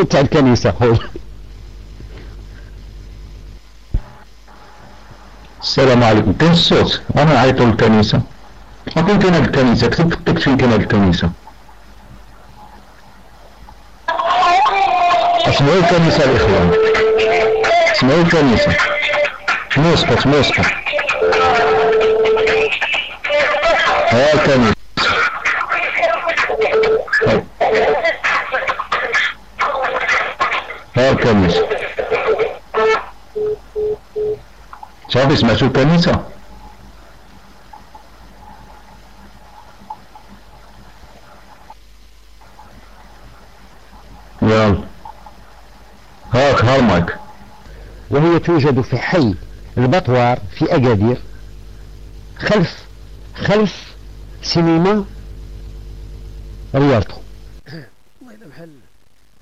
الكود تاع الكنيسة قول السلام عليكم. كاين الصوت؟ أنا عيطوا للكنيسة. اكون هاد الكنيسة. كتب في التكت فين هاد الكنيسة؟ اسمعوا الكنيسة الاخوان اسمعوا الكنيسة. مسقط مسقط ها الكنيسة. الكنيسة صافي سمعتوا الكنيسة يلا هاك ها المايك وهي توجد في حي البطوار في أكادير خلف خلف سينما. ريالتو